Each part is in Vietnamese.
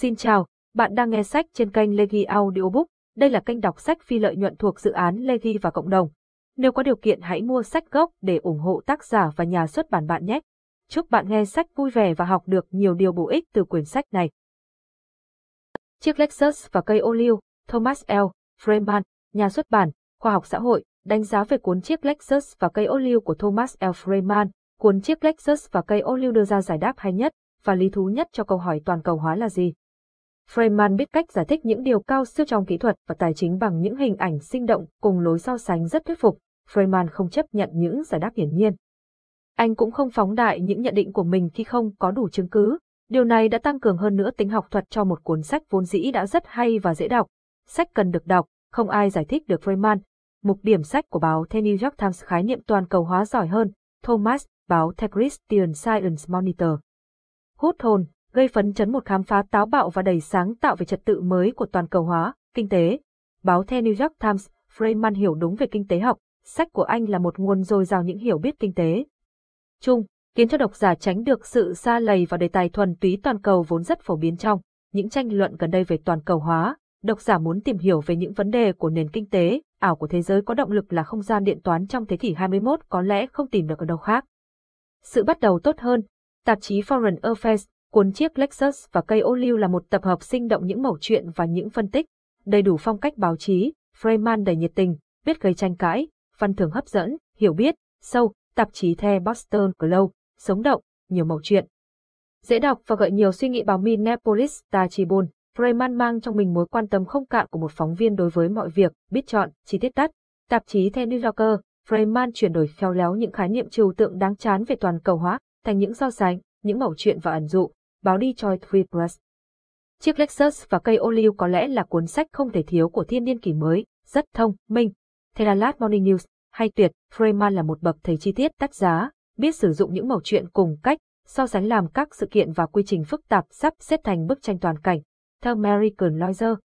Xin chào, bạn đang nghe sách trên kênh Legi Audiobook. Đây là kênh đọc sách phi lợi nhuận thuộc dự án Legi và cộng đồng. Nếu có điều kiện hãy mua sách gốc để ủng hộ tác giả và nhà xuất bản bạn nhé. Chúc bạn nghe sách vui vẻ và học được nhiều điều bổ ích từ quyển sách này. Chiếc Lexus và cây ô liu, Thomas L. Freeman, nhà xuất bản, khoa học xã hội, đánh giá về cuốn chiếc Lexus và cây ô liu của Thomas L. Freeman. Cuốn chiếc Lexus và cây ô liu đưa ra giải đáp hay nhất và lý thú nhất cho câu hỏi toàn cầu hóa là gì. Freeman biết cách giải thích những điều cao siêu trong kỹ thuật và tài chính bằng những hình ảnh sinh động cùng lối so sánh rất thuyết phục. Freeman không chấp nhận những giải đáp hiển nhiên. Anh cũng không phóng đại những nhận định của mình khi không có đủ chứng cứ. Điều này đã tăng cường hơn nữa tính học thuật cho một cuốn sách vốn dĩ đã rất hay và dễ đọc. Sách cần được đọc, không ai giải thích được Freeman. Mục điểm sách của báo The New York Times khái niệm toàn cầu hóa giỏi hơn, Thomas, báo The Christian Science Monitor. Hút hồn, gây phấn chấn một khám phá táo bạo và đầy sáng tạo về trật tự mới của toàn cầu hóa, kinh tế. Báo The New York Times, Freeman hiểu đúng về kinh tế học, sách của anh là một nguồn dồi dào những hiểu biết kinh tế. Chung, khiến cho độc giả tránh được sự xa lầy vào đề tài thuần túy toàn cầu vốn rất phổ biến trong những tranh luận gần đây về toàn cầu hóa. Độc giả muốn tìm hiểu về những vấn đề của nền kinh tế, ảo của thế giới có động lực là không gian điện toán trong thế kỷ 21 có lẽ không tìm được ở đâu khác. Sự bắt đầu tốt hơn, tạp chí Foreign Affairs Cuốn chiếc Lexus và cây ô liu là một tập hợp sinh động những mẩu chuyện và những phân tích, đầy đủ phong cách báo chí, Freeman đầy nhiệt tình, biết gây tranh cãi, văn thường hấp dẫn, hiểu biết, sâu, tạp chí The Boston Globe, sống động, nhiều mẩu chuyện. Dễ đọc và gợi nhiều suy nghĩ báo Minneapolis Star Tribune, Freeman mang trong mình mối quan tâm không cạn của một phóng viên đối với mọi việc, biết chọn, chi tiết tắt. Tạp chí The New Yorker, Freeman chuyển đổi khéo léo những khái niệm trừu tượng đáng chán về toàn cầu hóa thành những so sánh, những mẩu chuyện và ẩn dụ, báo Detroit Free Press. Chiếc Lexus và cây ô liu có lẽ là cuốn sách không thể thiếu của thiên niên kỷ mới, rất thông, minh. Thế là Last Morning News, hay tuyệt, Freeman là một bậc thầy chi tiết tác giá, biết sử dụng những mẩu chuyện cùng cách, so sánh làm các sự kiện và quy trình phức tạp sắp xếp thành bức tranh toàn cảnh. Theo American Lawyer.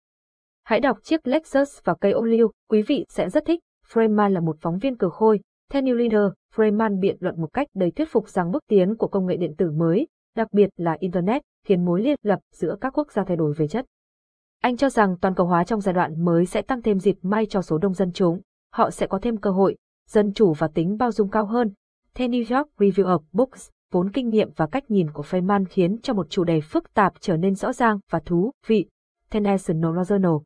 Hãy đọc chiếc Lexus và cây ô liu, quý vị sẽ rất thích. Freeman là một phóng viên cờ khôi. Theo New Leader, Freeman biện luận một cách đầy thuyết phục rằng bước tiến của công nghệ điện tử mới, đặc biệt là Internet, khiến mối liên lập giữa các quốc gia thay đổi về chất. Anh cho rằng toàn cầu hóa trong giai đoạn mới sẽ tăng thêm dịp may cho số đông dân chúng, họ sẽ có thêm cơ hội, dân chủ và tính bao dung cao hơn. The New York Review of Books, vốn kinh nghiệm và cách nhìn của Feynman khiến cho một chủ đề phức tạp trở nên rõ ràng và thú vị. The National Journal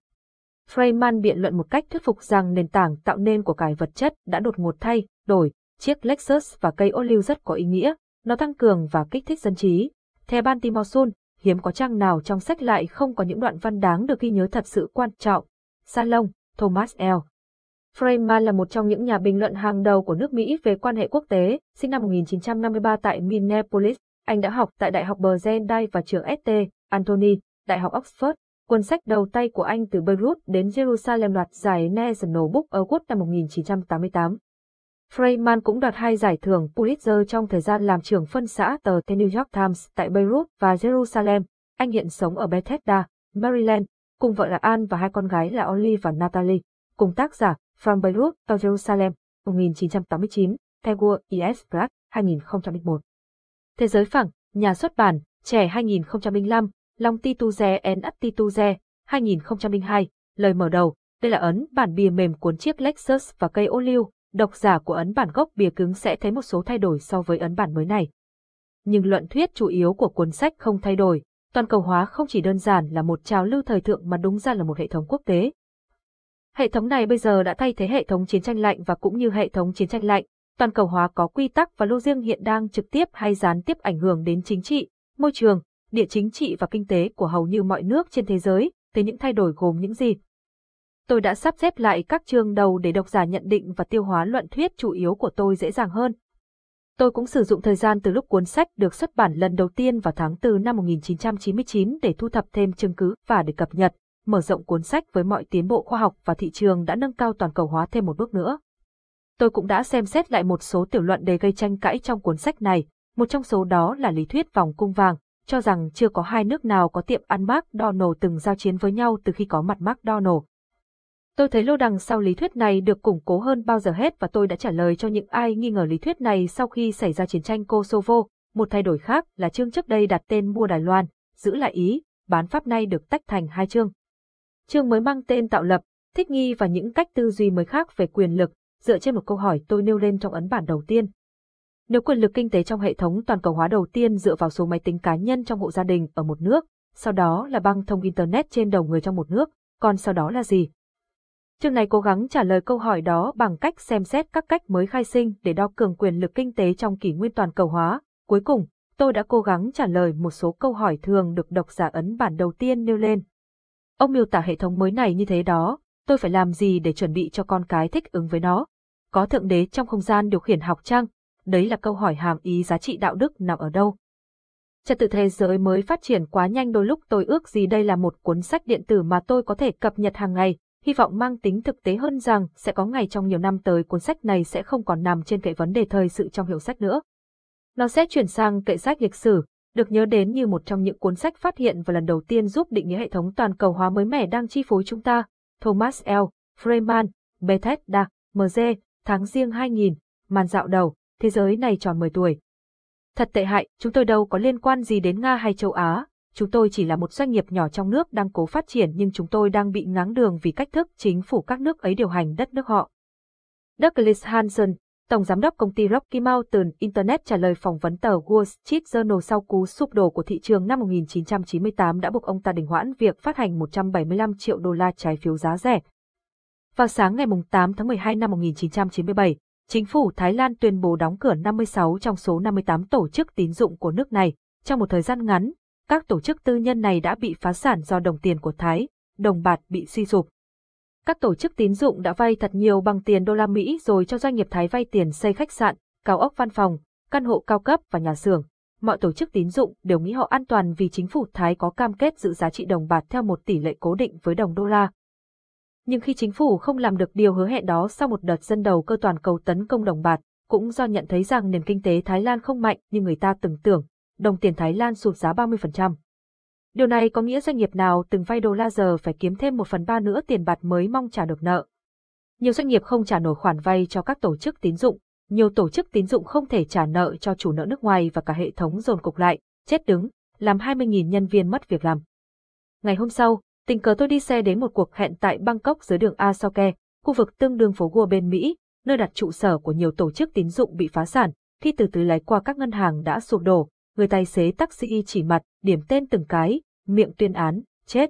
Feynman biện luận một cách thuyết phục rằng nền tảng tạo nên của cải vật chất đã đột ngột thay đổi, chiếc Lexus và cây ô liu rất có ý nghĩa, nó tăng cường và kích thích dân trí. Theo Ban Timosun, hiếm có trang nào trong sách lại không có những đoạn văn đáng được ghi nhớ thật sự quan trọng. Salon, Thomas L. Freeman là một trong những nhà bình luận hàng đầu của nước Mỹ về quan hệ quốc tế, sinh năm 1953 tại Minneapolis. Anh đã học tại Đại học Bernardine và trường St. Anthony, Đại học Oxford. Cuốn sách đầu tay của anh từ Beirut đến Jerusalem loạt giải National Book Award năm 1988. Freeman cũng đoạt hai giải thưởng Pulitzer trong thời gian làm trưởng phân xã tờ The New York Times tại Beirut và Jerusalem. Anh hiện sống ở Bethesda, Maryland, cùng vợ là Anne và hai con gái là Olive và Natalie, cùng tác giả From Beirut to Jerusalem, 1989, Tegur E.S. Black 2001. Thế giới phẳng, nhà xuất bản, trẻ 2005, Long Tituze and Attituze, 2002, lời mở đầu, đây là ấn bản bìa mềm cuốn chiếc Lexus và cây ô liu, độc giả của ấn bản gốc bìa cứng sẽ thấy một số thay đổi so với ấn bản mới này. Nhưng luận thuyết chủ yếu của cuốn sách không thay đổi, toàn cầu hóa không chỉ đơn giản là một trào lưu thời thượng mà đúng ra là một hệ thống quốc tế. Hệ thống này bây giờ đã thay thế hệ thống chiến tranh lạnh và cũng như hệ thống chiến tranh lạnh, toàn cầu hóa có quy tắc và lô riêng hiện đang trực tiếp hay gián tiếp ảnh hưởng đến chính trị, môi trường, địa chính trị và kinh tế của hầu như mọi nước trên thế giới, thế những thay đổi gồm những gì? Tôi đã sắp xếp lại các chương đầu để độc giả nhận định và tiêu hóa luận thuyết chủ yếu của tôi dễ dàng hơn. Tôi cũng sử dụng thời gian từ lúc cuốn sách được xuất bản lần đầu tiên vào tháng 4 năm 1999 để thu thập thêm chứng cứ và để cập nhật, mở rộng cuốn sách với mọi tiến bộ khoa học và thị trường đã nâng cao toàn cầu hóa thêm một bước nữa. Tôi cũng đã xem xét lại một số tiểu luận đề gây tranh cãi trong cuốn sách này, một trong số đó là lý thuyết vòng cung vàng, cho rằng chưa có hai nước nào có tiệm ăn McDonald từng giao chiến với nhau từ khi có mặt McDonald. Tôi thấy lô đằng sau lý thuyết này được củng cố hơn bao giờ hết và tôi đã trả lời cho những ai nghi ngờ lý thuyết này sau khi xảy ra chiến tranh Kosovo. Một thay đổi khác là chương trước đây đặt tên mua Đài Loan, giữ lại Ý, bán pháp nay được tách thành hai chương. Chương mới mang tên tạo lập, thích nghi và những cách tư duy mới khác về quyền lực, dựa trên một câu hỏi tôi nêu lên trong ấn bản đầu tiên. Nếu quyền lực kinh tế trong hệ thống toàn cầu hóa đầu tiên dựa vào số máy tính cá nhân trong hộ gia đình ở một nước, sau đó là băng thông Internet trên đầu người trong một nước, còn sau đó là gì? Chương này cố gắng trả lời câu hỏi đó bằng cách xem xét các cách mới khai sinh để đo cường quyền lực kinh tế trong kỷ nguyên toàn cầu hóa. Cuối cùng, tôi đã cố gắng trả lời một số câu hỏi thường được độc giả ấn bản đầu tiên nêu lên. Ông miêu tả hệ thống mới này như thế đó, tôi phải làm gì để chuẩn bị cho con cái thích ứng với nó? Có thượng đế trong không gian điều khiển học trang? Đấy là câu hỏi hàm ý giá trị đạo đức nằm ở đâu? Trật tự thế giới mới phát triển quá nhanh đôi lúc tôi ước gì đây là một cuốn sách điện tử mà tôi có thể cập nhật hàng ngày, hy vọng mang tính thực tế hơn rằng sẽ có ngày trong nhiều năm tới cuốn sách này sẽ không còn nằm trên kệ vấn đề thời sự trong hiệu sách nữa. Nó sẽ chuyển sang kệ sách lịch sử, được nhớ đến như một trong những cuốn sách phát hiện và lần đầu tiên giúp định nghĩa hệ thống toàn cầu hóa mới mẻ đang chi phối chúng ta. Thomas L. Freeman, Bethesda, MG, tháng riêng 2000, màn dạo đầu, thế giới này tròn 10 tuổi. Thật tệ hại, chúng tôi đâu có liên quan gì đến Nga hay châu Á, chúng tôi chỉ là một doanh nghiệp nhỏ trong nước đang cố phát triển nhưng chúng tôi đang bị ngáng đường vì cách thức chính phủ các nước ấy điều hành đất nước họ. Douglas Hanson, Tổng Giám đốc công ty Rocky Mountain Internet trả lời phỏng vấn tờ Wall Street Journal sau cú sụp đổ của thị trường năm 1998 đã buộc ông ta đình hoãn việc phát hành 175 triệu đô la trái phiếu giá rẻ. Vào sáng ngày 8 tháng 12 năm 1997, chính phủ Thái Lan tuyên bố đóng cửa 56 trong số 58 tổ chức tín dụng của nước này. Trong một thời gian ngắn, các tổ chức tư nhân này đã bị phá sản do đồng tiền của Thái, đồng bạc bị suy sụp. Các tổ chức tín dụng đã vay thật nhiều bằng tiền đô la Mỹ rồi cho doanh nghiệp Thái vay tiền xây khách sạn, cao ốc văn phòng, căn hộ cao cấp và nhà xưởng. Mọi tổ chức tín dụng đều nghĩ họ an toàn vì chính phủ Thái có cam kết giữ giá trị đồng bạc theo một tỷ lệ cố định với đồng đô la. Nhưng khi chính phủ không làm được điều hứa hẹn đó sau một đợt dân đầu cơ toàn cầu tấn công đồng bạc, cũng do nhận thấy rằng nền kinh tế Thái Lan không mạnh như người ta từng tưởng, đồng tiền Thái Lan sụt giá 30%. Điều này có nghĩa doanh nghiệp nào từng vay đô la giờ phải kiếm thêm một phần ba nữa tiền bạc mới mong trả được nợ. Nhiều doanh nghiệp không trả nổi khoản vay cho các tổ chức tín dụng, nhiều tổ chức tín dụng không thể trả nợ cho chủ nợ nước ngoài và cả hệ thống dồn cục lại, chết đứng, làm 20.000 nhân viên mất việc làm. Ngày hôm sau, tình cờ tôi đi xe đến một cuộc hẹn tại Bangkok dưới đường Asoke, khu vực tương đương phố Gua bên Mỹ, nơi đặt trụ sở của nhiều tổ chức tín dụng bị phá sản, khi từ từ lái qua các ngân hàng đã sụp đổ, người tài xế taxi chỉ mặt, điểm tên từng cái, miệng tuyên án, chết,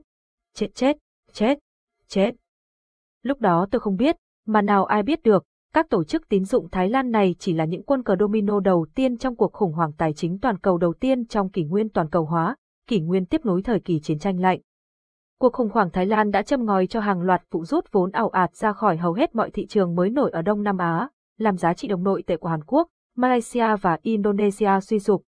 chết chết, chết, chết. Lúc đó tôi không biết, mà nào ai biết được, các tổ chức tín dụng Thái Lan này chỉ là những quân cờ domino đầu tiên trong cuộc khủng hoảng tài chính toàn cầu đầu tiên trong kỷ nguyên toàn cầu hóa, kỷ nguyên tiếp nối thời kỳ chiến tranh lạnh. Cuộc khủng hoảng Thái Lan đã châm ngòi cho hàng loạt vụ rút vốn ảo ạt ra khỏi hầu hết mọi thị trường mới nổi ở Đông Nam Á, làm giá trị đồng nội tệ của Hàn Quốc, Malaysia và Indonesia suy sụp,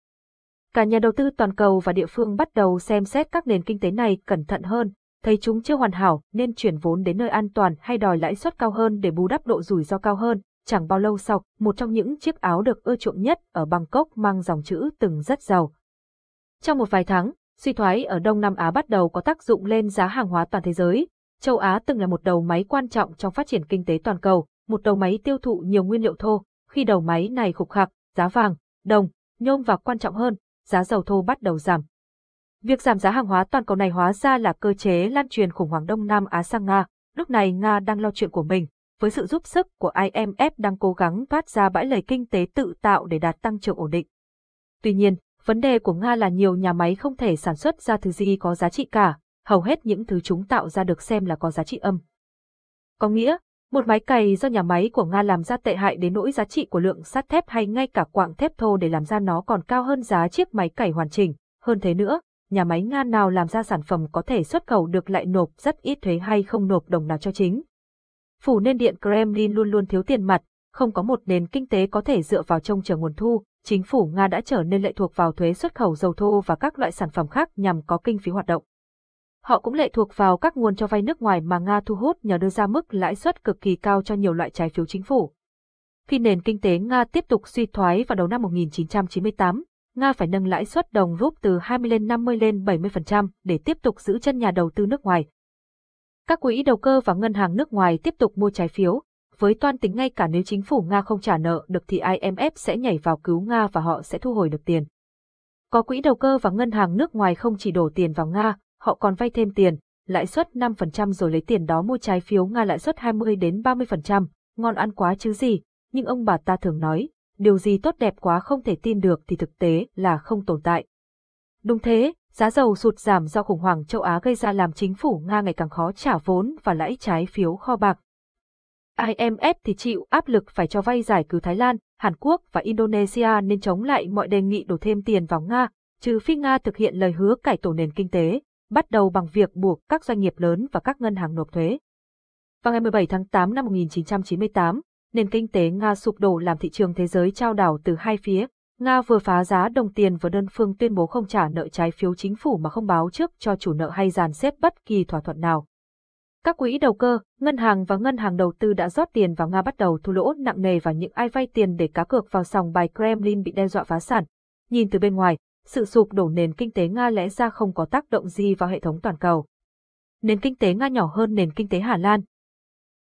Cả nhà đầu tư toàn cầu và địa phương bắt đầu xem xét các nền kinh tế này cẩn thận hơn, thấy chúng chưa hoàn hảo nên chuyển vốn đến nơi an toàn hay đòi lãi suất cao hơn để bù đắp độ rủi ro cao hơn. Chẳng bao lâu sau, một trong những chiếc áo được ưa chuộng nhất ở Bangkok mang dòng chữ từng rất giàu. Trong một vài tháng, suy thoái ở Đông Nam Á bắt đầu có tác dụng lên giá hàng hóa toàn thế giới. Châu Á từng là một đầu máy quan trọng trong phát triển kinh tế toàn cầu, một đầu máy tiêu thụ nhiều nguyên liệu thô. Khi đầu máy này khục khạc, giá vàng, đồng, nhôm và quan trọng hơn, giá dầu thô bắt đầu giảm. Việc giảm giá hàng hóa toàn cầu này hóa ra là cơ chế lan truyền khủng hoảng Đông Nam Á sang Nga. Lúc này Nga đang lo chuyện của mình, với sự giúp sức của IMF đang cố gắng thoát ra bãi lầy kinh tế tự tạo để đạt tăng trưởng ổn định. Tuy nhiên, vấn đề của Nga là nhiều nhà máy không thể sản xuất ra thứ gì có giá trị cả, hầu hết những thứ chúng tạo ra được xem là có giá trị âm. Có nghĩa, một máy cày do nhà máy của Nga làm ra tệ hại đến nỗi giá trị của lượng sắt thép hay ngay cả quạng thép thô để làm ra nó còn cao hơn giá chiếc máy cày hoàn chỉnh. Hơn thế nữa, nhà máy Nga nào làm ra sản phẩm có thể xuất khẩu được lại nộp rất ít thuế hay không nộp đồng nào cho chính. Phủ nên điện Kremlin luôn luôn thiếu tiền mặt, không có một nền kinh tế có thể dựa vào trông chờ nguồn thu, chính phủ Nga đã trở nên lệ thuộc vào thuế xuất khẩu dầu thô và các loại sản phẩm khác nhằm có kinh phí hoạt động. Họ cũng lệ thuộc vào các nguồn cho vay nước ngoài mà Nga thu hút nhờ đưa ra mức lãi suất cực kỳ cao cho nhiều loại trái phiếu chính phủ. Khi nền kinh tế Nga tiếp tục suy thoái vào đầu năm 1998, Nga phải nâng lãi suất đồng rúp từ 20 lên 50 lên 70% để tiếp tục giữ chân nhà đầu tư nước ngoài. Các quỹ đầu cơ và ngân hàng nước ngoài tiếp tục mua trái phiếu, với toan tính ngay cả nếu chính phủ Nga không trả nợ được thì IMF sẽ nhảy vào cứu Nga và họ sẽ thu hồi được tiền. Có quỹ đầu cơ và ngân hàng nước ngoài không chỉ đổ tiền vào Nga, họ còn vay thêm tiền, lãi suất 5% rồi lấy tiền đó mua trái phiếu Nga lãi suất 20 đến 30%, ngon ăn quá chứ gì, nhưng ông bà ta thường nói, điều gì tốt đẹp quá không thể tin được thì thực tế là không tồn tại. Đúng thế, giá dầu sụt giảm do khủng hoảng châu Á gây ra làm chính phủ Nga ngày càng khó trả vốn và lãi trái phiếu kho bạc. IMF thì chịu áp lực phải cho vay giải cứu Thái Lan, Hàn Quốc và Indonesia nên chống lại mọi đề nghị đổ thêm tiền vào Nga, trừ phi Nga thực hiện lời hứa cải tổ nền kinh tế, bắt đầu bằng việc buộc các doanh nghiệp lớn và các ngân hàng nộp thuế. Vào ngày 17 tháng 8 năm 1998, nền kinh tế Nga sụp đổ làm thị trường thế giới trao đảo từ hai phía. Nga vừa phá giá đồng tiền và đơn phương tuyên bố không trả nợ trái phiếu chính phủ mà không báo trước cho chủ nợ hay dàn xếp bất kỳ thỏa thuận nào. Các quỹ đầu cơ, ngân hàng và ngân hàng đầu tư đã rót tiền vào Nga bắt đầu thua lỗ nặng nề và những ai vay tiền để cá cược vào sòng bài Kremlin bị đe dọa phá sản. Nhìn từ bên ngoài, sự sụp đổ nền kinh tế Nga lẽ ra không có tác động gì vào hệ thống toàn cầu. Nền kinh tế Nga nhỏ hơn nền kinh tế Hà Lan.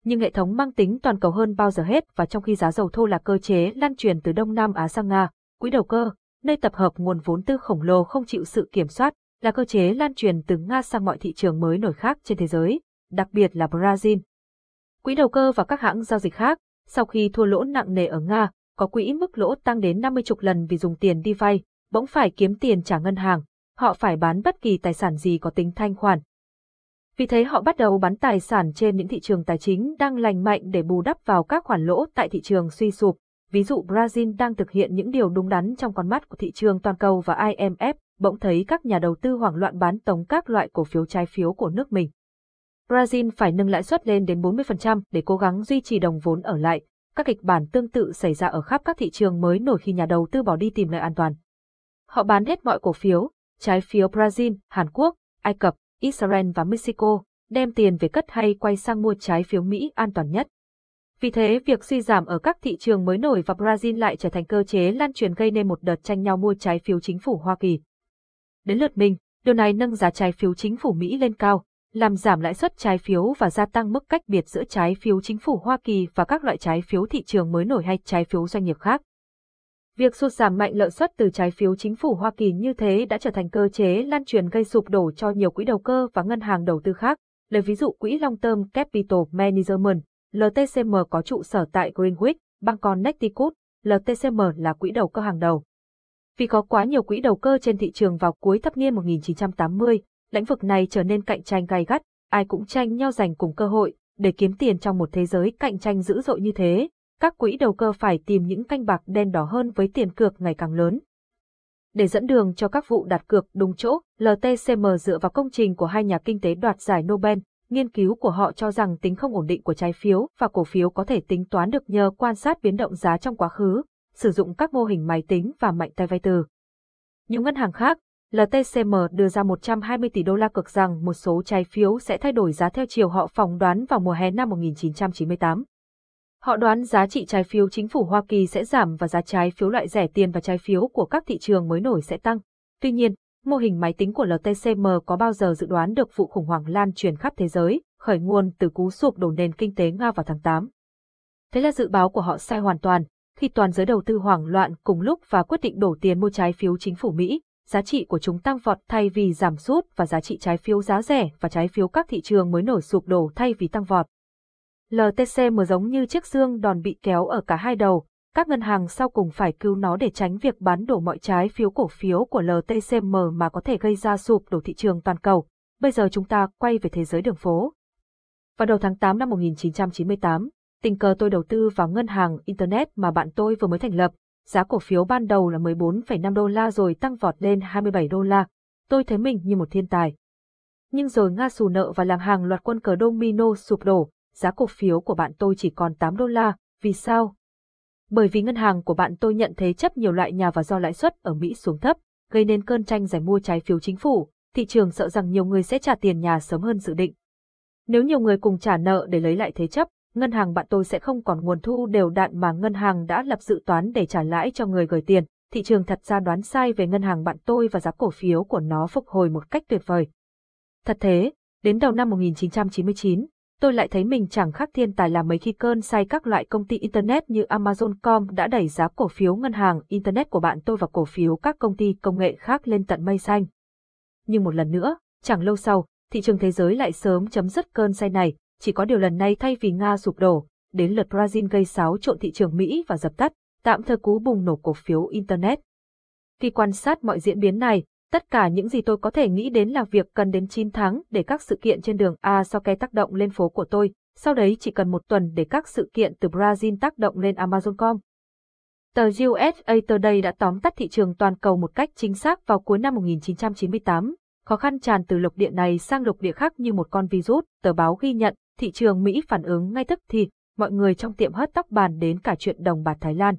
Nhưng hệ thống mang tính toàn cầu hơn bao giờ hết và trong khi giá dầu thô là cơ chế lan truyền từ Đông Nam Á sang Nga, quỹ đầu cơ, nơi tập hợp nguồn vốn tư khổng lồ không chịu sự kiểm soát, là cơ chế lan truyền từ Nga sang mọi thị trường mới nổi khác trên thế giới, đặc biệt là Brazil. Quỹ đầu cơ và các hãng giao dịch khác, sau khi thua lỗ nặng nề ở Nga, có quỹ mức lỗ tăng đến 50 chục lần vì dùng tiền đi vay, bỗng phải kiếm tiền trả ngân hàng, họ phải bán bất kỳ tài sản gì có tính thanh khoản. Vì thế họ bắt đầu bán tài sản trên những thị trường tài chính đang lành mạnh để bù đắp vào các khoản lỗ tại thị trường suy sụp. Ví dụ Brazil đang thực hiện những điều đúng đắn trong con mắt của thị trường toàn cầu và IMF bỗng thấy các nhà đầu tư hoảng loạn bán tống các loại cổ phiếu trái phiếu của nước mình. Brazil phải nâng lãi suất lên đến 40% để cố gắng duy trì đồng vốn ở lại. Các kịch bản tương tự xảy ra ở khắp các thị trường mới nổi khi nhà đầu tư bỏ đi tìm nơi an toàn. Họ bán hết mọi cổ phiếu, trái phiếu Brazil, Hàn Quốc, Ai Cập, Israel và Mexico, đem tiền về cất hay quay sang mua trái phiếu Mỹ an toàn nhất. Vì thế, việc suy giảm ở các thị trường mới nổi và Brazil lại trở thành cơ chế lan truyền gây nên một đợt tranh nhau mua trái phiếu chính phủ Hoa Kỳ. Đến lượt mình, điều này nâng giá trái phiếu chính phủ Mỹ lên cao, làm giảm lãi suất trái phiếu và gia tăng mức cách biệt giữa trái phiếu chính phủ Hoa Kỳ và các loại trái phiếu thị trường mới nổi hay trái phiếu doanh nghiệp khác. Việc sụt giảm mạnh lợi suất từ trái phiếu chính phủ Hoa Kỳ như thế đã trở thành cơ chế lan truyền gây sụp đổ cho nhiều quỹ đầu cơ và ngân hàng đầu tư khác. Lấy ví dụ quỹ Long Term Capital Management, LTCM có trụ sở tại Greenwich, bang Connecticut, LTCM là quỹ đầu cơ hàng đầu. Vì có quá nhiều quỹ đầu cơ trên thị trường vào cuối thập niên 1980, lĩnh vực này trở nên cạnh tranh gay gắt, ai cũng tranh nhau giành cùng cơ hội, để kiếm tiền trong một thế giới cạnh tranh dữ dội như thế, các quỹ đầu cơ phải tìm những canh bạc đen đỏ hơn với tiền cược ngày càng lớn. Để dẫn đường cho các vụ đặt cược đúng chỗ, LTCM dựa vào công trình của hai nhà kinh tế đoạt giải Nobel, nghiên cứu của họ cho rằng tính không ổn định của trái phiếu và cổ phiếu có thể tính toán được nhờ quan sát biến động giá trong quá khứ, sử dụng các mô hình máy tính và mạnh tay vay từ. Những ngân hàng khác, LTCM đưa ra 120 tỷ đô la cực rằng một số trái phiếu sẽ thay đổi giá theo chiều họ phỏng đoán vào mùa hè năm 1998. Họ đoán giá trị trái phiếu chính phủ Hoa Kỳ sẽ giảm và giá trái phiếu loại rẻ tiền và trái phiếu của các thị trường mới nổi sẽ tăng. Tuy nhiên, mô hình máy tính của LTCM có bao giờ dự đoán được vụ khủng hoảng lan truyền khắp thế giới, khởi nguồn từ cú sụp đổ nền kinh tế Nga vào tháng 8. Thế là dự báo của họ sai hoàn toàn, khi toàn giới đầu tư hoảng loạn cùng lúc và quyết định đổ tiền mua trái phiếu chính phủ Mỹ, giá trị của chúng tăng vọt thay vì giảm sút và giá trị trái phiếu giá rẻ và trái phiếu các thị trường mới nổi sụp đổ thay vì tăng vọt. LTCM giống như chiếc xương đòn bị kéo ở cả hai đầu, các ngân hàng sau cùng phải cứu nó để tránh việc bán đổ mọi trái phiếu cổ phiếu của LTCM mà có thể gây ra sụp đổ thị trường toàn cầu. Bây giờ chúng ta quay về thế giới đường phố. Vào đầu tháng 8 năm 1998, tình cờ tôi đầu tư vào ngân hàng Internet mà bạn tôi vừa mới thành lập. Giá cổ phiếu ban đầu là 14,5 đô la rồi tăng vọt lên 27 đô la. Tôi thấy mình như một thiên tài. Nhưng rồi Nga xù nợ và làm hàng loạt quân cờ domino sụp đổ, giá cổ phiếu của bạn tôi chỉ còn 8 đô la, vì sao? Bởi vì ngân hàng của bạn tôi nhận thế chấp nhiều loại nhà và do lãi suất ở Mỹ xuống thấp, gây nên cơn tranh giành mua trái phiếu chính phủ, thị trường sợ rằng nhiều người sẽ trả tiền nhà sớm hơn dự định. Nếu nhiều người cùng trả nợ để lấy lại thế chấp, ngân hàng bạn tôi sẽ không còn nguồn thu đều đặn mà ngân hàng đã lập dự toán để trả lãi cho người gửi tiền. Thị trường thật ra đoán sai về ngân hàng bạn tôi và giá cổ phiếu của nó phục hồi một cách tuyệt vời. Thật thế, đến đầu năm 1999, tôi lại thấy mình chẳng khác thiên tài là mấy khi cơn say các loại công ty Internet như Amazon.com đã đẩy giá cổ phiếu ngân hàng Internet của bạn tôi và cổ phiếu các công ty công nghệ khác lên tận mây xanh. Nhưng một lần nữa, Chẳng lâu sau, thị trường thế giới lại sớm chấm dứt cơn say này, chỉ có điều lần này thay vì Nga sụp đổ, đến lượt Brazil gây xáo trộn thị trường Mỹ và dập tắt, tạm thời cú bùng nổ cổ phiếu Internet. Khi quan sát mọi diễn biến này, tất cả những gì tôi có thể nghĩ đến là việc cần đến 9 tháng để các sự kiện trên đường A so ke tác động lên phố của tôi, sau đấy chỉ cần một tuần để các sự kiện từ Brazil tác động lên Amazon.com. Tờ USA Today đã tóm tắt thị trường toàn cầu một cách chính xác vào cuối năm 1998. Khó khăn tràn từ lục địa này sang lục địa khác như một con virus, tờ báo ghi nhận, thị trường Mỹ phản ứng ngay tức thì, mọi người trong tiệm hớt tóc bàn đến cả chuyện đồng bạc Thái Lan.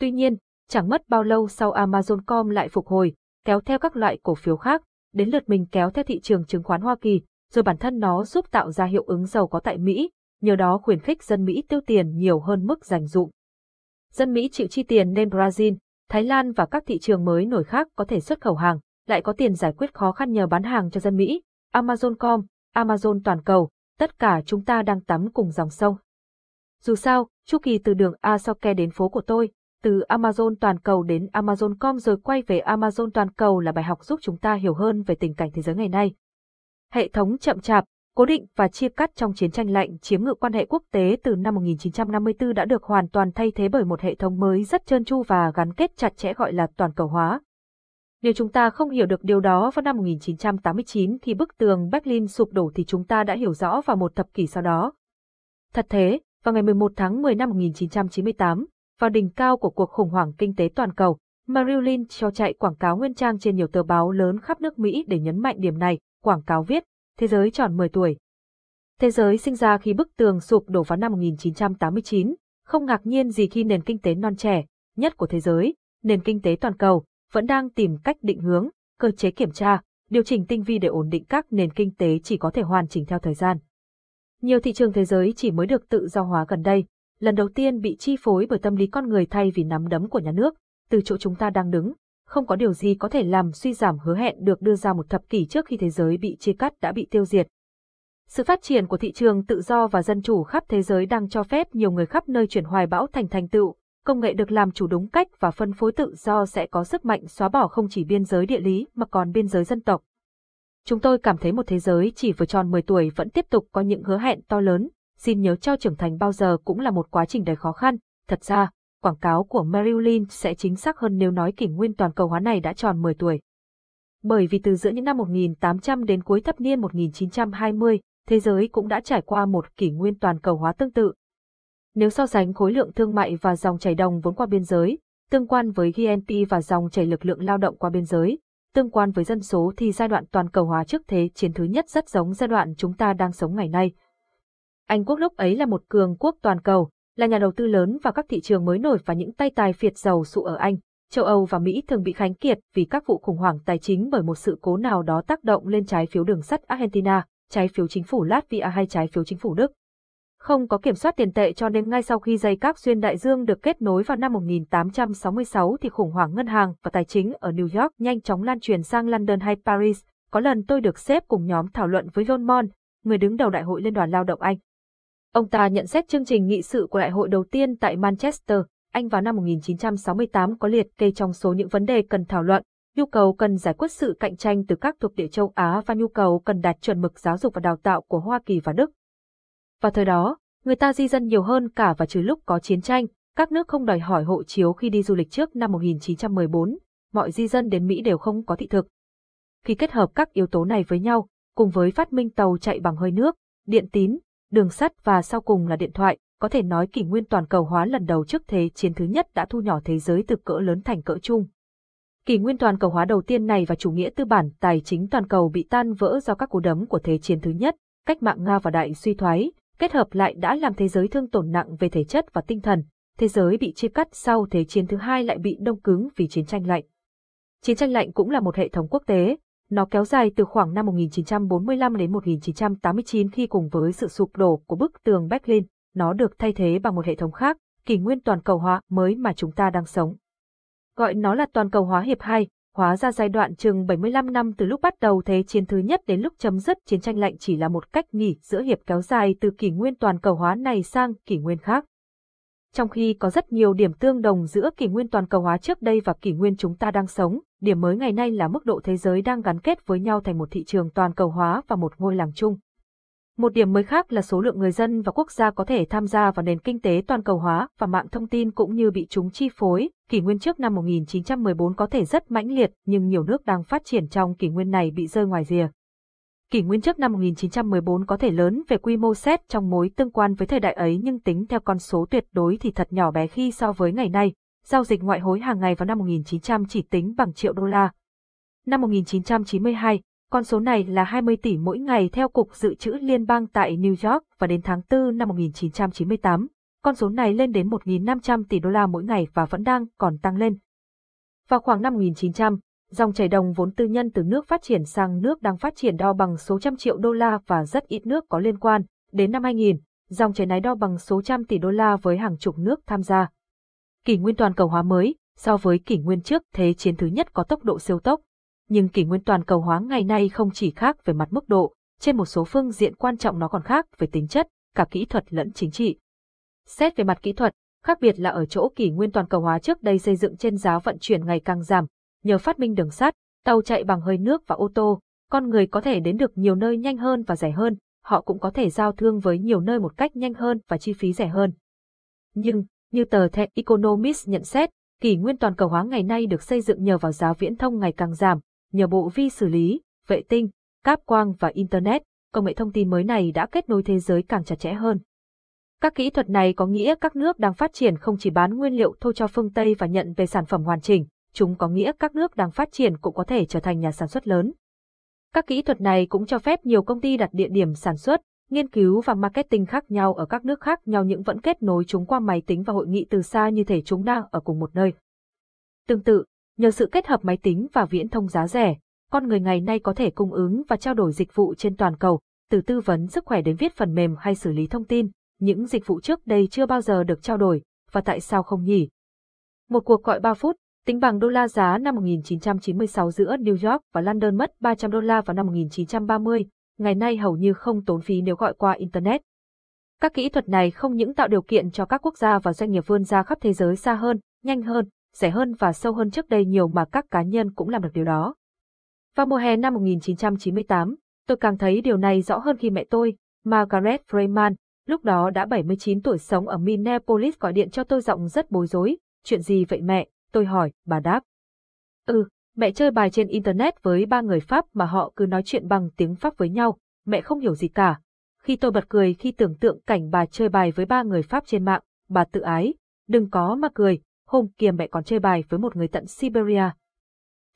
Tuy nhiên, chẳng mất bao lâu sau Amazon.com lại phục hồi, kéo theo các loại cổ phiếu khác, đến lượt mình kéo theo thị trường chứng khoán Hoa Kỳ, rồi bản thân nó giúp tạo ra hiệu ứng giàu có tại Mỹ, nhờ đó khuyến khích dân Mỹ tiêu tiền nhiều hơn mức dành dụng. Dân Mỹ chịu chi tiền nên Brazil, Thái Lan và các thị trường mới nổi khác có thể xuất khẩu hàng, lại có tiền giải quyết khó khăn nhờ bán hàng cho dân Mỹ. Amazon.com, Amazon toàn cầu, tất cả chúng ta đang tắm cùng dòng sông. Dù sao, chu kỳ từ đường A sau ke đến phố của tôi, từ Amazon toàn cầu đến Amazon.com rồi quay về Amazon toàn cầu là bài học giúp chúng ta hiểu hơn về tình cảnh thế giới ngày nay. Hệ thống chậm chạp, cố định và chia cắt trong chiến tranh lạnh chiếm ngự quan hệ quốc tế từ năm 1954 đã được hoàn toàn thay thế bởi một hệ thống mới rất trơn tru và gắn kết chặt chẽ gọi là toàn cầu hóa. Nếu chúng ta không hiểu được điều đó vào năm 1989 thì bức tường Berlin sụp đổ thì chúng ta đã hiểu rõ vào một thập kỷ sau đó. Thật thế, vào ngày 11 tháng 10 năm 1998, vào đỉnh cao của cuộc khủng hoảng kinh tế toàn cầu, Marilyn cho chạy quảng cáo nguyên trang trên nhiều tờ báo lớn khắp nước Mỹ để nhấn mạnh điểm này, quảng cáo viết, thế giới tròn 10 tuổi. Thế giới sinh ra khi bức tường sụp đổ vào năm 1989, không ngạc nhiên gì khi nền kinh tế non trẻ, nhất của thế giới, nền kinh tế toàn cầu, vẫn đang tìm cách định hướng, cơ chế kiểm tra, điều chỉnh tinh vi để ổn định các nền kinh tế chỉ có thể hoàn chỉnh theo thời gian. Nhiều thị trường thế giới chỉ mới được tự do hóa gần đây, lần đầu tiên bị chi phối bởi tâm lý con người thay vì nắm đấm của nhà nước, từ chỗ chúng ta đang đứng, không có điều gì có thể làm suy giảm hứa hẹn được đưa ra một thập kỷ trước khi thế giới bị chia cắt đã bị tiêu diệt. Sự phát triển của thị trường tự do và dân chủ khắp thế giới đang cho phép nhiều người khắp nơi chuyển hoài bão thành thành tựu, công nghệ được làm chủ đúng cách và phân phối tự do sẽ có sức mạnh xóa bỏ không chỉ biên giới địa lý mà còn biên giới dân tộc. Chúng tôi cảm thấy một thế giới chỉ vừa tròn 10 tuổi vẫn tiếp tục có những hứa hẹn to lớn, xin nhớ cho trưởng thành bao giờ cũng là một quá trình đầy khó khăn. Thật ra, quảng cáo của Marilyn sẽ chính xác hơn nếu nói kỷ nguyên toàn cầu hóa này đã tròn 10 tuổi. Bởi vì từ giữa những năm 1800 đến cuối thập niên 1920, thế giới cũng đã trải qua một kỷ nguyên toàn cầu hóa tương tự. Nếu so sánh khối lượng thương mại và dòng chảy đồng vốn qua biên giới, tương quan với GNP và dòng chảy lực lượng lao động qua biên giới, tương quan với dân số thì giai đoạn toàn cầu hóa trước thế chiến thứ nhất rất giống giai đoạn chúng ta đang sống ngày nay. Anh quốc lúc ấy là một cường quốc toàn cầu, là nhà đầu tư lớn vào các thị trường mới nổi và những tay tài phiệt giàu sụ ở Anh, châu Âu và Mỹ thường bị khánh kiệt vì các vụ khủng hoảng tài chính bởi một sự cố nào đó tác động lên trái phiếu đường sắt Argentina, trái phiếu chính phủ Latvia hay trái phiếu chính phủ Đức. Không có kiểm soát tiền tệ cho nên ngay sau khi dây cáp xuyên đại dương được kết nối vào năm 1866 thì khủng hoảng ngân hàng và tài chính ở New York nhanh chóng lan truyền sang London hay Paris. Có lần tôi được xếp cùng nhóm thảo luận với John Mon, người đứng đầu Đại hội Liên đoàn Lao động Anh. Ông ta nhận xét chương trình nghị sự của đại hội đầu tiên tại Manchester, Anh vào năm 1968 có liệt kê trong số những vấn đề cần thảo luận, nhu cầu cần giải quyết sự cạnh tranh từ các thuộc địa châu Á và nhu cầu cần đạt chuẩn mực giáo dục và đào tạo của Hoa Kỳ và Đức. Vào thời đó, người ta di dân nhiều hơn cả và trừ lúc có chiến tranh, các nước không đòi hỏi hộ chiếu khi đi du lịch trước năm 1914, mọi di dân đến Mỹ đều không có thị thực. Khi kết hợp các yếu tố này với nhau, cùng với phát minh tàu chạy bằng hơi nước, điện tín, đường sắt và sau cùng là điện thoại, có thể nói kỷ nguyên toàn cầu hóa lần đầu trước thế chiến thứ nhất đã thu nhỏ thế giới từ cỡ lớn thành cỡ chung. Kỷ nguyên toàn cầu hóa đầu tiên này và chủ nghĩa tư bản tài chính toàn cầu bị tan vỡ do các cú đấm của thế chiến thứ nhất, cách mạng Nga và đại suy thoái, kết hợp lại đã làm thế giới thương tổn nặng về thể chất và tinh thần, thế giới bị chia cắt sau thế chiến thứ hai lại bị đông cứng vì chiến tranh lạnh. Chiến tranh lạnh cũng là một hệ thống quốc tế, nó kéo dài từ khoảng năm 1945 đến 1989 khi cùng với sự sụp đổ của bức tường Berlin, nó được thay thế bằng một hệ thống khác, kỷ nguyên toàn cầu hóa mới mà chúng ta đang sống. Gọi nó là toàn cầu hóa hiệp 2, hóa ra giai đoạn chừng 75 năm từ lúc bắt đầu Thế chiến thứ nhất đến lúc chấm dứt chiến tranh lạnh chỉ là một cách nghỉ giữa hiệp kéo dài từ kỷ nguyên toàn cầu hóa này sang kỷ nguyên khác. Trong khi có rất nhiều điểm tương đồng giữa kỷ nguyên toàn cầu hóa trước đây và kỷ nguyên chúng ta đang sống, điểm mới ngày nay là mức độ thế giới đang gắn kết với nhau thành một thị trường toàn cầu hóa và một ngôi làng chung. Một điểm mới khác là số lượng người dân và quốc gia có thể tham gia vào nền kinh tế toàn cầu hóa và mạng thông tin cũng như bị chúng chi phối. Kỷ nguyên trước năm 1914 có thể rất mãnh liệt, nhưng nhiều nước đang phát triển trong kỷ nguyên này bị rơi ngoài rìa. Kỷ nguyên trước năm 1914 có thể lớn về quy mô xét trong mối tương quan với thời đại ấy nhưng tính theo con số tuyệt đối thì thật nhỏ bé khi so với ngày nay. Giao dịch ngoại hối hàng ngày vào năm 1900 chỉ tính bằng triệu đô la. Năm 1992, con số này là 20 tỷ mỗi ngày theo Cục Dự trữ Liên bang tại New York và đến tháng 4 năm 1998, con số này lên đến 1.500 tỷ đô la mỗi ngày và vẫn đang còn tăng lên. Vào khoảng năm 1900, dòng chảy đồng vốn tư nhân từ nước phát triển sang nước đang phát triển đo bằng số trăm triệu đô la và rất ít nước có liên quan. Đến năm 2000, dòng chảy này đo bằng số trăm tỷ đô la với hàng chục nước tham gia. Kỷ nguyên toàn cầu hóa mới, so với kỷ nguyên trước thế chiến thứ nhất có tốc độ siêu tốc, nhưng kỷ nguyên toàn cầu hóa ngày nay không chỉ khác về mặt mức độ, trên một số phương diện quan trọng nó còn khác về tính chất, cả kỹ thuật lẫn chính trị. Xét về mặt kỹ thuật, khác biệt là ở chỗ kỷ nguyên toàn cầu hóa trước đây xây dựng trên giá vận chuyển ngày càng giảm, nhờ phát minh đường sắt, tàu chạy bằng hơi nước và ô tô, con người có thể đến được nhiều nơi nhanh hơn và rẻ hơn, họ cũng có thể giao thương với nhiều nơi một cách nhanh hơn và chi phí rẻ hơn. Nhưng, như tờ The Economist nhận xét, kỷ nguyên toàn cầu hóa ngày nay được xây dựng nhờ vào giá viễn thông ngày càng giảm, nhờ bộ vi xử lý, vệ tinh, cáp quang và Internet, công nghệ thông tin mới này đã kết nối thế giới càng chặt chẽ hơn. Các kỹ thuật này có nghĩa các nước đang phát triển không chỉ bán nguyên liệu thô cho phương Tây và nhận về sản phẩm hoàn chỉnh, chúng có nghĩa các nước đang phát triển cũng có thể trở thành nhà sản xuất lớn. Các kỹ thuật này cũng cho phép nhiều công ty đặt địa điểm sản xuất, nghiên cứu và marketing khác nhau ở các nước khác nhau nhưng vẫn kết nối chúng qua máy tính và hội nghị từ xa như thể chúng đang ở cùng một nơi. Tương tự, Nhờ sự kết hợp máy tính và viễn thông giá rẻ, con người ngày nay có thể cung ứng và trao đổi dịch vụ trên toàn cầu, từ tư vấn sức khỏe đến viết phần mềm hay xử lý thông tin, những dịch vụ trước đây chưa bao giờ được trao đổi, và tại sao không nhỉ? Một cuộc gọi 3 phút, tính bằng đô la giá năm 1996 giữa New York và London mất 300 đô la vào năm 1930, ngày nay hầu như không tốn phí nếu gọi qua Internet. Các kỹ thuật này không những tạo điều kiện cho các quốc gia và doanh nghiệp vươn ra khắp thế giới xa hơn, nhanh hơn, rẻ hơn và sâu hơn trước đây nhiều mà các cá nhân cũng làm được điều đó. Vào mùa hè năm 1998, tôi càng thấy điều này rõ hơn khi mẹ tôi, Margaret Freeman, lúc đó đã 79 tuổi sống ở Minneapolis gọi điện cho tôi giọng rất bối rối. Chuyện gì vậy mẹ? Tôi hỏi, bà đáp. Ừ, mẹ chơi bài trên Internet với ba người Pháp mà họ cứ nói chuyện bằng tiếng Pháp với nhau, mẹ không hiểu gì cả. Khi tôi bật cười khi tưởng tượng cảnh bà chơi bài với ba người Pháp trên mạng, bà tự ái, đừng có mà cười, hôm kia mẹ còn chơi bài với một người tận Siberia.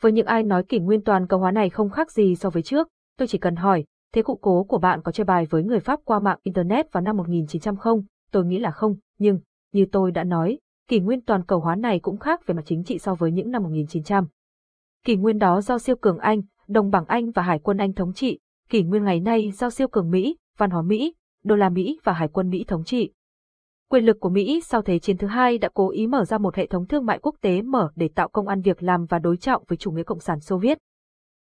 Với những ai nói kỷ nguyên toàn cầu hóa này không khác gì so với trước, tôi chỉ cần hỏi, thế cụ cố của bạn có chơi bài với người Pháp qua mạng Internet vào năm 1900 không? Tôi nghĩ là không, nhưng, như tôi đã nói, kỷ nguyên toàn cầu hóa này cũng khác về mặt chính trị so với những năm 1900. Kỷ nguyên đó do siêu cường Anh, đồng bằng Anh và Hải quân Anh thống trị, kỷ nguyên ngày nay do siêu cường Mỹ, văn hóa Mỹ, đô la Mỹ và Hải quân Mỹ thống trị. Quyền lực của Mỹ sau Thế chiến thứ hai đã cố ý mở ra một hệ thống thương mại quốc tế mở để tạo công ăn việc làm và đối trọng với chủ nghĩa cộng sản Xô Viết.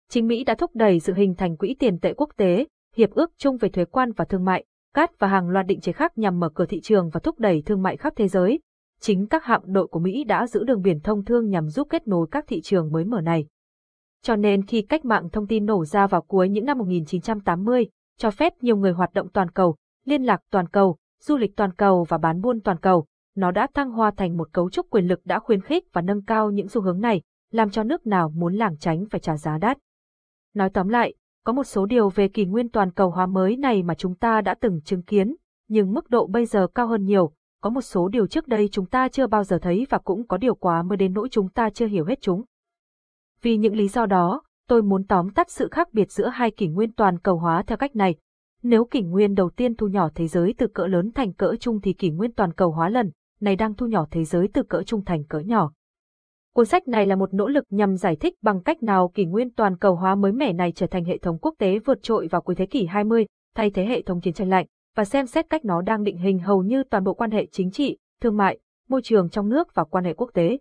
Chính Mỹ đã thúc đẩy sự hình thành quỹ tiền tệ quốc tế, hiệp ước chung về thuế quan và thương mại, cát và hàng loạt định chế khác nhằm mở cửa thị trường và thúc đẩy thương mại khắp thế giới. Chính các hạm đội của Mỹ đã giữ đường biển thông thương nhằm giúp kết nối các thị trường mới mở này. Cho nên khi cách mạng thông tin nổ ra vào cuối những năm 1980, cho phép nhiều người hoạt động toàn cầu, liên lạc toàn cầu, du lịch toàn cầu và bán buôn toàn cầu, nó đã thăng hoa thành một cấu trúc quyền lực đã khuyến khích và nâng cao những xu hướng này, làm cho nước nào muốn lảng tránh phải trả giá đắt. Nói tóm lại, có một số điều về kỷ nguyên toàn cầu hóa mới này mà chúng ta đã từng chứng kiến, nhưng mức độ bây giờ cao hơn nhiều, có một số điều trước đây chúng ta chưa bao giờ thấy và cũng có điều quá mới đến nỗi chúng ta chưa hiểu hết chúng. Vì những lý do đó, tôi muốn tóm tắt sự khác biệt giữa hai kỷ nguyên toàn cầu hóa theo cách này, nếu kỷ nguyên đầu tiên thu nhỏ thế giới từ cỡ lớn thành cỡ trung thì kỷ nguyên toàn cầu hóa lần này đang thu nhỏ thế giới từ cỡ trung thành cỡ nhỏ. Cuốn sách này là một nỗ lực nhằm giải thích bằng cách nào kỷ nguyên toàn cầu hóa mới mẻ này trở thành hệ thống quốc tế vượt trội vào cuối thế kỷ 20, thay thế hệ thống chiến tranh lạnh, và xem xét cách nó đang định hình hầu như toàn bộ quan hệ chính trị, thương mại, môi trường trong nước và quan hệ quốc tế.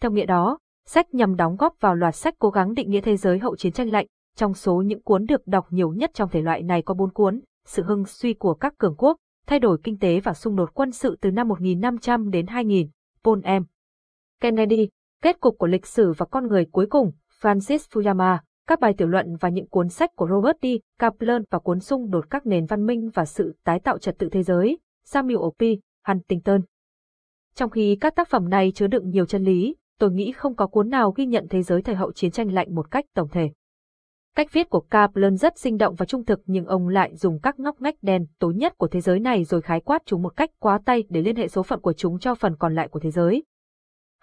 Theo nghĩa đó, sách nhằm đóng góp vào loạt sách cố gắng định nghĩa thế giới hậu chiến tranh lạnh, trong số những cuốn được đọc nhiều nhất trong thể loại này có bốn cuốn, Sự hưng suy của các cường quốc, Thay đổi kinh tế và xung đột quân sự từ năm 1500 đến 2000, Paul M. Kennedy, Kết cục của lịch sử và con người cuối cùng, Francis Fukuyama, các bài tiểu luận và những cuốn sách của Robert D. Kaplan và cuốn xung đột các nền văn minh và sự tái tạo trật tự thế giới, Samuel O.P. Huntington. Trong khi các tác phẩm này chứa đựng nhiều chân lý, tôi nghĩ không có cuốn nào ghi nhận thế giới thời hậu chiến tranh lạnh một cách tổng thể. Cách viết của Kaplan rất sinh động và trung thực nhưng ông lại dùng các ngóc ngách đen tối nhất của thế giới này rồi khái quát chúng một cách quá tay để liên hệ số phận của chúng cho phần còn lại của thế giới.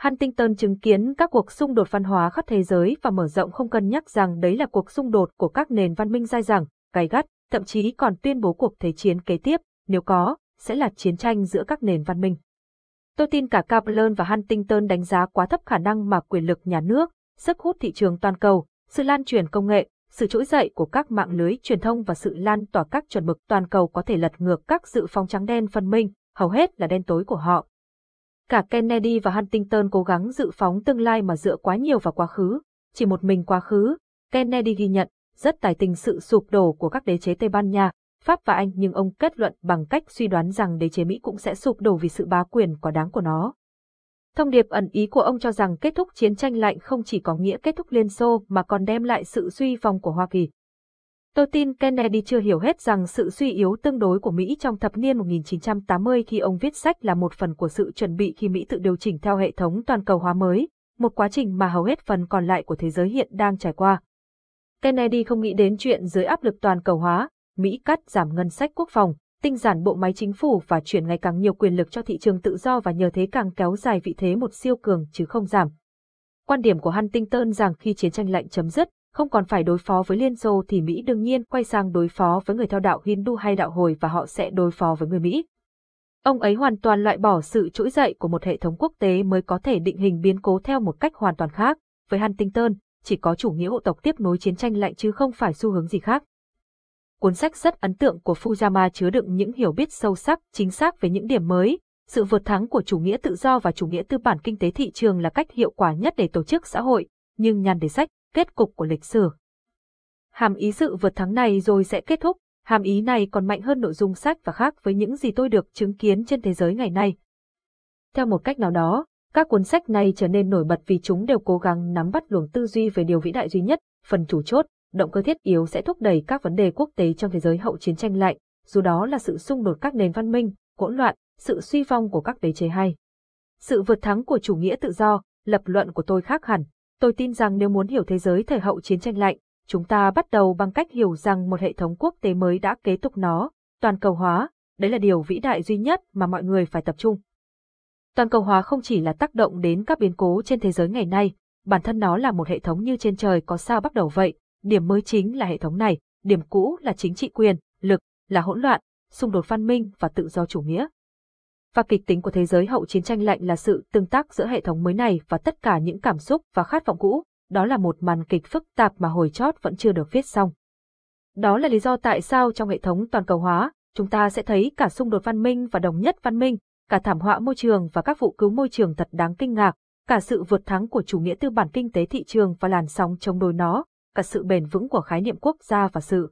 Huntington chứng kiến các cuộc xung đột văn hóa khắp thế giới và mở rộng không cân nhắc rằng đấy là cuộc xung đột của các nền văn minh dai dẳng, gay gắt, thậm chí còn tuyên bố cuộc thế chiến kế tiếp, nếu có, sẽ là chiến tranh giữa các nền văn minh. Tôi tin cả Kaplan và Huntington đánh giá quá thấp khả năng mà quyền lực nhà nước, sức hút thị trường toàn cầu, sự lan truyền công nghệ, sự trỗi dậy của các mạng lưới truyền thông và sự lan tỏa các chuẩn mực toàn cầu có thể lật ngược các dự phong trắng đen phân minh, hầu hết là đen tối của họ. Cả Kennedy và Huntington cố gắng dự phóng tương lai mà dựa quá nhiều vào quá khứ. Chỉ một mình quá khứ, Kennedy ghi nhận, rất tài tình sự sụp đổ của các đế chế Tây Ban Nha, Pháp và Anh nhưng ông kết luận bằng cách suy đoán rằng đế chế Mỹ cũng sẽ sụp đổ vì sự bá quyền quá đáng của nó. Thông điệp ẩn ý của ông cho rằng kết thúc chiến tranh lạnh không chỉ có nghĩa kết thúc Liên Xô mà còn đem lại sự suy vong của Hoa Kỳ. Tôi tin Kennedy chưa hiểu hết rằng sự suy yếu tương đối của Mỹ trong thập niên 1980 khi ông viết sách là một phần của sự chuẩn bị khi Mỹ tự điều chỉnh theo hệ thống toàn cầu hóa mới, một quá trình mà hầu hết phần còn lại của thế giới hiện đang trải qua. Kennedy không nghĩ đến chuyện dưới áp lực toàn cầu hóa, Mỹ cắt giảm ngân sách quốc phòng, tinh giản bộ máy chính phủ và chuyển ngày càng nhiều quyền lực cho thị trường tự do và nhờ thế càng kéo dài vị thế một siêu cường chứ không giảm. Quan điểm của Huntington rằng khi chiến tranh lạnh chấm dứt, không còn phải đối phó với Liên Xô thì Mỹ đương nhiên quay sang đối phó với người theo đạo Hindu hay đạo hồi và họ sẽ đối phó với người Mỹ. Ông ấy hoàn toàn loại bỏ sự trỗi dậy của một hệ thống quốc tế mới có thể định hình biến cố theo một cách hoàn toàn khác. Với Huntington, chỉ có chủ nghĩa hộ tộc tiếp nối chiến tranh lạnh chứ không phải xu hướng gì khác. Cuốn sách rất ấn tượng của Fujama chứa đựng những hiểu biết sâu sắc, chính xác về những điểm mới. Sự vượt thắng của chủ nghĩa tự do và chủ nghĩa tư bản kinh tế thị trường là cách hiệu quả nhất để tổ chức xã hội, nhưng nhàn đề sách, kết cục của lịch sử. Hàm ý sự vượt thắng này rồi sẽ kết thúc, hàm ý này còn mạnh hơn nội dung sách và khác với những gì tôi được chứng kiến trên thế giới ngày nay. Theo một cách nào đó, các cuốn sách này trở nên nổi bật vì chúng đều cố gắng nắm bắt luồng tư duy về điều vĩ đại duy nhất, phần chủ chốt, động cơ thiết yếu sẽ thúc đẩy các vấn đề quốc tế trong thế giới hậu chiến tranh lạnh, dù đó là sự xung đột các nền văn minh, hỗn loạn, sự suy vong của các đế chế hay. Sự vượt thắng của chủ nghĩa tự do, lập luận của tôi khác hẳn. Tôi tin rằng nếu muốn hiểu thế giới thời hậu chiến tranh lạnh, chúng ta bắt đầu bằng cách hiểu rằng một hệ thống quốc tế mới đã kế tục nó, toàn cầu hóa, đấy là điều vĩ đại duy nhất mà mọi người phải tập trung. Toàn cầu hóa không chỉ là tác động đến các biến cố trên thế giới ngày nay, bản thân nó là một hệ thống như trên trời có sao bắt đầu vậy, điểm mới chính là hệ thống này, điểm cũ là chính trị quyền, lực, là hỗn loạn, xung đột văn minh và tự do chủ nghĩa. Và kịch tính của thế giới hậu chiến tranh lạnh là sự tương tác giữa hệ thống mới này và tất cả những cảm xúc và khát vọng cũ, đó là một màn kịch phức tạp mà hồi chót vẫn chưa được viết xong. Đó là lý do tại sao trong hệ thống toàn cầu hóa, chúng ta sẽ thấy cả xung đột văn minh và đồng nhất văn minh, cả thảm họa môi trường và các vụ cứu môi trường thật đáng kinh ngạc, cả sự vượt thắng của chủ nghĩa tư bản kinh tế thị trường và làn sóng chống đối nó, cả sự bền vững của khái niệm quốc gia và sự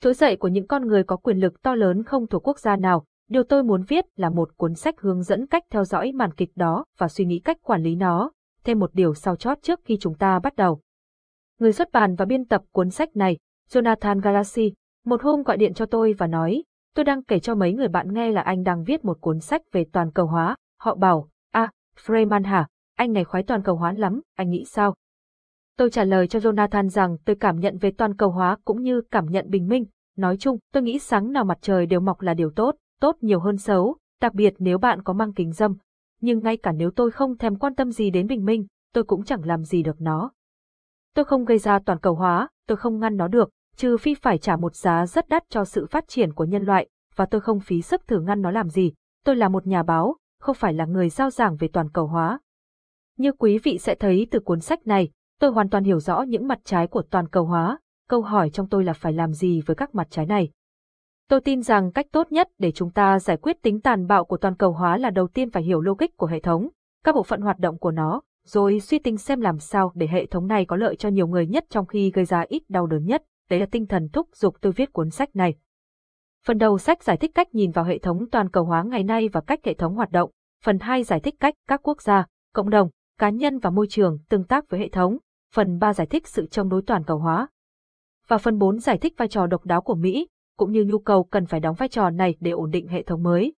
trỗi dậy của những con người có quyền lực to lớn không thuộc quốc gia nào. Điều tôi muốn viết là một cuốn sách hướng dẫn cách theo dõi màn kịch đó và suy nghĩ cách quản lý nó. Thêm một điều sau chót trước khi chúng ta bắt đầu. Người xuất bản và biên tập cuốn sách này, Jonathan Galassi, một hôm gọi điện cho tôi và nói, tôi đang kể cho mấy người bạn nghe là anh đang viết một cuốn sách về toàn cầu hóa. Họ bảo, à, Freeman hả, anh này khoái toàn cầu hóa lắm, anh nghĩ sao? Tôi trả lời cho Jonathan rằng tôi cảm nhận về toàn cầu hóa cũng như cảm nhận bình minh. Nói chung, tôi nghĩ sáng nào mặt trời đều mọc là điều tốt, tốt nhiều hơn xấu, đặc biệt nếu bạn có mang kính dâm. Nhưng ngay cả nếu tôi không thèm quan tâm gì đến bình minh, tôi cũng chẳng làm gì được nó. Tôi không gây ra toàn cầu hóa, tôi không ngăn nó được, trừ phi phải trả một giá rất đắt cho sự phát triển của nhân loại, và tôi không phí sức thử ngăn nó làm gì. Tôi là một nhà báo, không phải là người giao giảng về toàn cầu hóa. Như quý vị sẽ thấy từ cuốn sách này, Tôi hoàn toàn hiểu rõ những mặt trái của toàn cầu hóa, câu hỏi trong tôi là phải làm gì với các mặt trái này. Tôi tin rằng cách tốt nhất để chúng ta giải quyết tính tàn bạo của toàn cầu hóa là đầu tiên phải hiểu logic của hệ thống, các bộ phận hoạt động của nó, rồi suy tính xem làm sao để hệ thống này có lợi cho nhiều người nhất trong khi gây ra ít đau đớn nhất. Đấy là tinh thần thúc giục tôi viết cuốn sách này. Phần đầu sách giải thích cách nhìn vào hệ thống toàn cầu hóa ngày nay và cách hệ thống hoạt động. Phần 2 giải thích cách các quốc gia, cộng đồng, cá nhân và môi trường tương tác với hệ thống. Phần 3 giải thích sự chống đối toàn cầu hóa. Và phần 4 giải thích vai trò độc đáo của Mỹ, cũng như nhu cầu cần phải đóng vai trò này để ổn định hệ thống mới.